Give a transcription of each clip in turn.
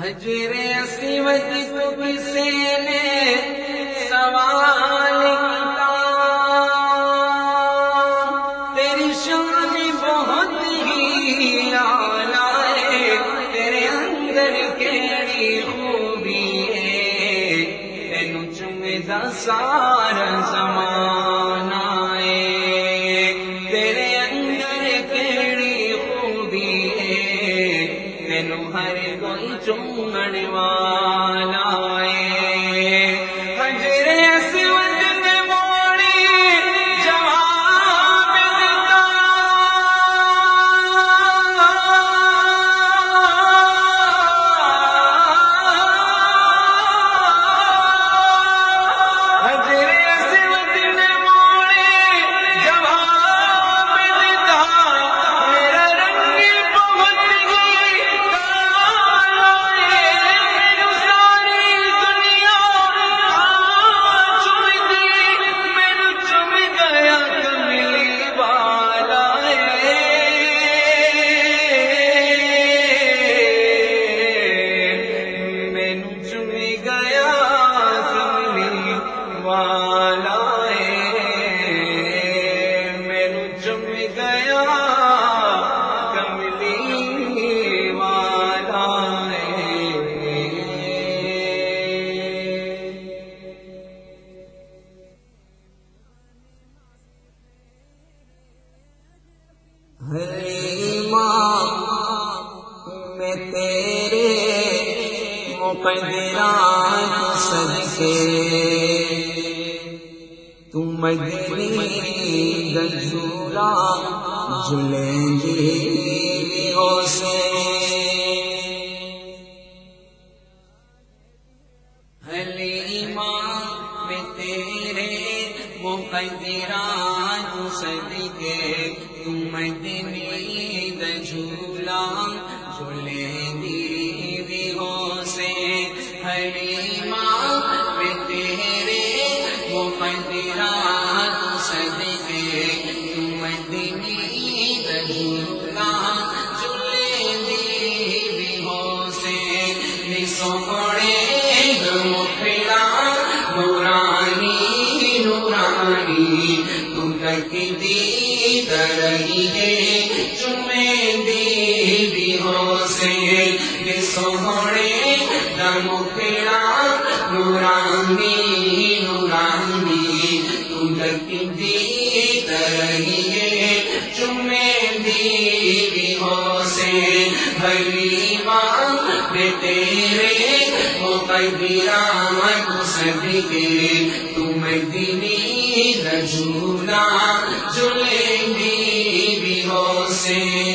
حجر اسود کو نے سوال کیا۔ تیری شان بہت ہی اعلیٰ ہے، تیرے اندر کیڑی خوبی ہے۔ سارا زمانہ تیرے مقدران صدقے۔ تم مدنی گجورا جلیں گی ہو سے حلیمہ میں تیرے مقدران صدقے۔ تم مدنی گجولا مدنی دی ہو سے سوڑے مکھڑا نورانی نورانی تم تک دی رہی ہے چمے دی ہو سے سوڑے مکھڑا نورانی من صدقے تم دینی رجولا جلیں گی بھی سے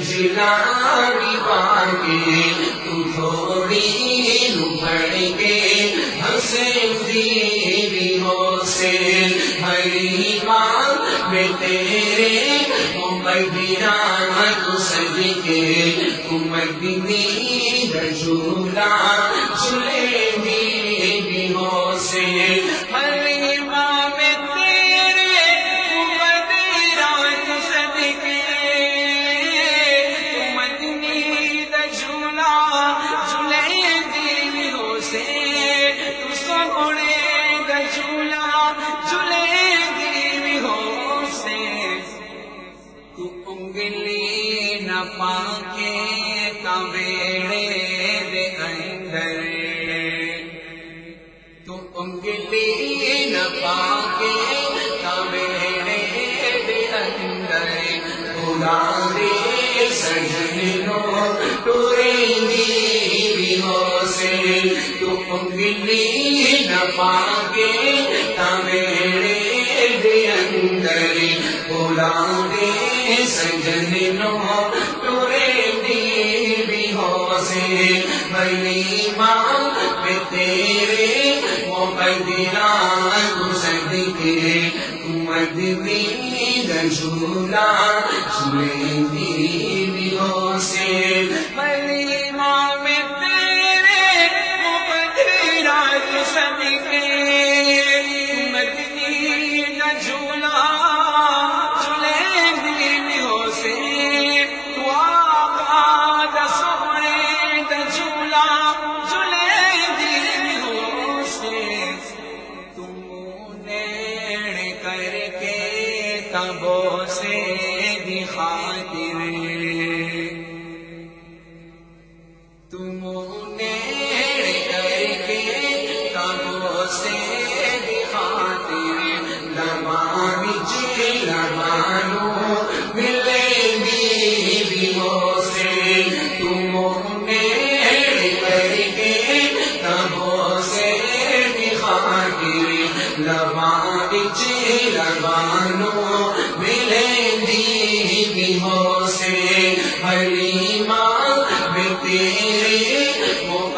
دھلا تو تھوڑی کے ہنسے ہو سے ہری ماں میں تیرے تو تم رجولا چلے انگلی دے اندر بلانے سجن سنے دی سے بنی تبو سے بھی خاطر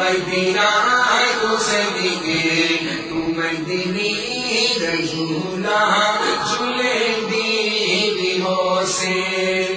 مدینہ تو صدیقے دی ہو سے۔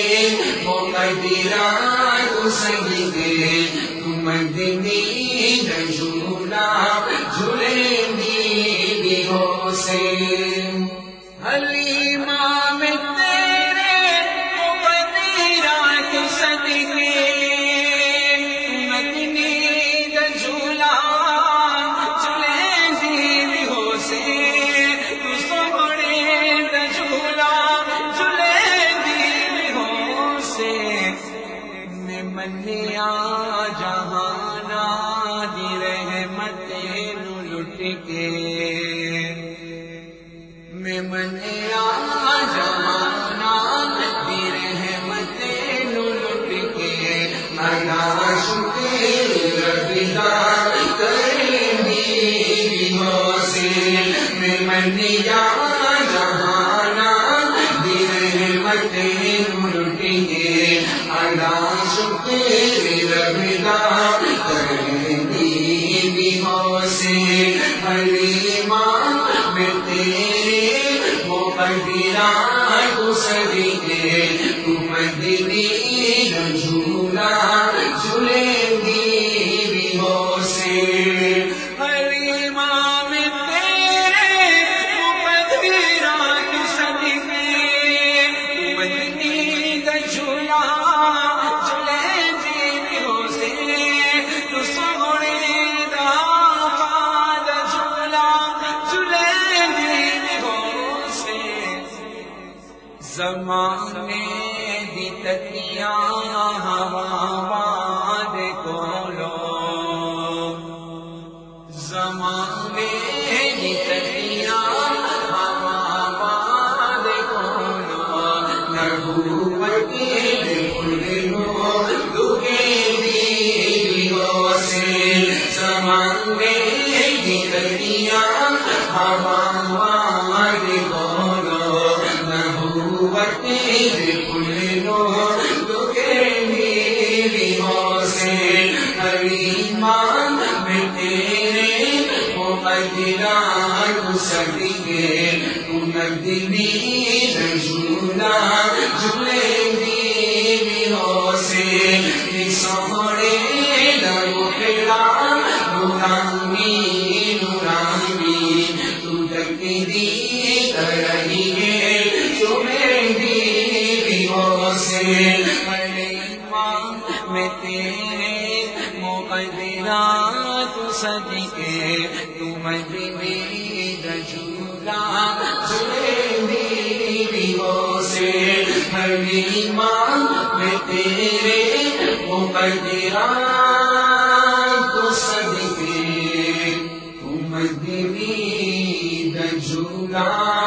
مدینہ سنگ مدنی جھولے ہو سے ہری جہانا رحمت لٹ کے من آ رحمت لٹ کے انا شکریہ کریں میں من مدنی جھولا تم دلی جھولا جھولے بھی ہو سے سوڑے لو پھیلا نورانی نورانی، تو تکری کرہی گے تمہیں بھی ہو سے میں تیرے، مقدرہ تو سج ایمان میں تیرے مقدرہ تو صدقے تم دلی جھولا